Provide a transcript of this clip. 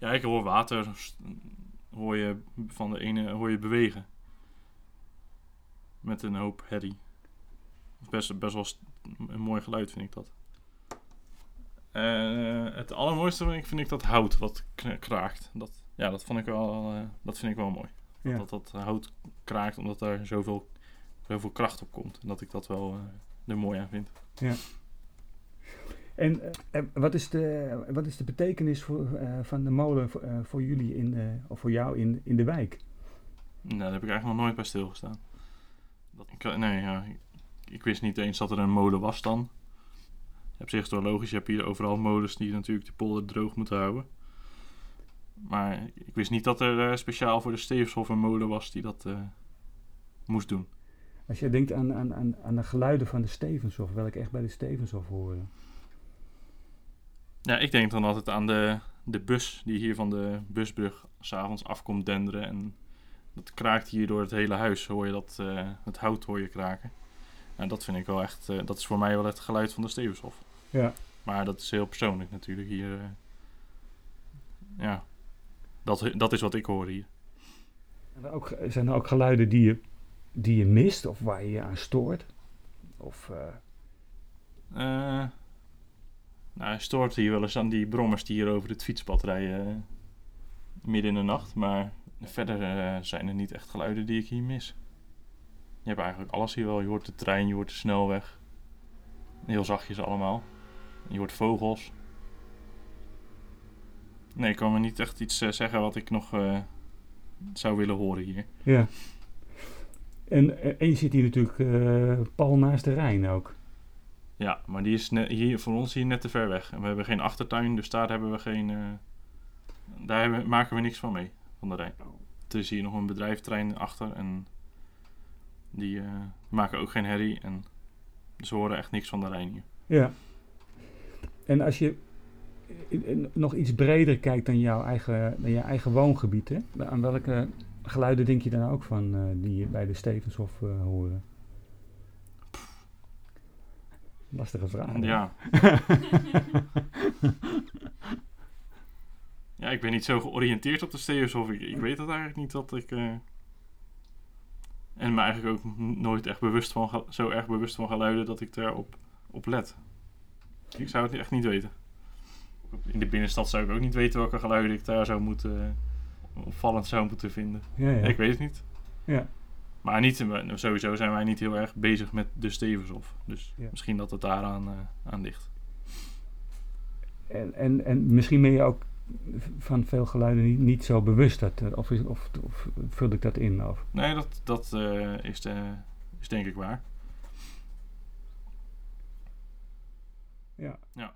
Ja, ik hoor water, hoor je van de ene hoor je bewegen. Met een hoop herrie. Best, best wel een mooi geluid vind ik dat. Eh, het allermooiste vind ik, vind ik dat hout wat kra- kraakt. Dat, ja, dat, vond ik wel, eh, dat vind ik wel mooi. Ja. Dat dat hout kraakt omdat daar zoveel, zoveel kracht op komt. En dat ik dat wel eh, er mooi aan vind. En eh, eh, wat, is de, wat is de betekenis voor, eh, van de molen voor, voor jullie in, de, of voor jou in, in de wijk? Nou, daar heb ik eigenlijk nog nooit bij stilgestaan. Dat, ik, nee, ja, ik, ik wist niet eens dat er een molen was dan. Op zich is het wel logisch. Je hebt hier overal molens die natuurlijk de polder droog moeten houden. Maar ik wist niet dat er speciaal voor de Stevenshof een molen was die dat moest doen. Als je denkt aan, aan, aan, aan de geluiden van de Stevenshof, welke echt bij de Stevenshof horen. Ja, ik denk dan altijd aan de, de bus die hier van de busbrug s'avonds afkomt denderen. En dat kraakt hier door het hele huis. Hoor je dat, eh, het hout hoor je kraken. En dat vind ik wel echt, eh, dat is voor mij wel het geluid van de Stevenshof. Ja. Maar dat is heel persoonlijk natuurlijk hier. eh. ja, dat, dat is wat ik hoor hier. En er ook, zijn er ook geluiden die je, die je mist of waar je je aan stoort? Of, nou, hij stoort hier wel eens aan die brommers die hier over het fietspad rijden. eh, midden in de nacht. Maar verder eh, zijn er niet echt geluiden die ik hier mis. Je hebt eigenlijk alles hier wel. Je hoort de trein, je hoort de snelweg. Heel zachtjes allemaal. Je hoort vogels. Nee, ik kan me niet echt iets eh, zeggen wat ik nog zou willen horen hier. ja. En, en je zit hier natuurlijk pal naast de Rijn ook. Ja, maar die is hier, voor ons hier net te ver weg. En we hebben geen achtertuin, dus daar hebben we geen. eh, daar maken we niks van mee, van de Rijn. Er is hier nog een bedrijftrein achter en die eh, maken ook geen herrie. En ze horen echt niks van de Rijn hier. Ja. En als je nog iets breder kijkt dan jouw eigen, dan je eigen woongebied, hè? aan welke geluiden denk je dan ook van eh, die je bij de Stevenshof horen? Lastige vraag. hè? Ja. ja, ik ben niet zo georiënteerd op de Stevenshof. Ik, ik weet het eigenlijk niet dat ik. eh, en me eigenlijk ook nooit echt bewust van, zo erg bewust van geluiden dat ik daarop op let. Ik zou het echt niet weten. In de binnenstad zou ik ook niet weten welke geluiden ik daar zou moeten. opvallend zou moeten vinden. Ja, ja. Ik weet het niet. ja. Maar niet, sowieso zijn wij niet heel erg bezig met de Stevenshof. Dus Ja. misschien dat het daaraan eh, aan ligt. En, en, en misschien ben je ook van veel geluiden niet, niet zo bewust. Dat, eh, of, is- of, of vul ik dat in? Of? Nee, dat, dat eh, is, eh, is denk ik waar. Ja. Ja.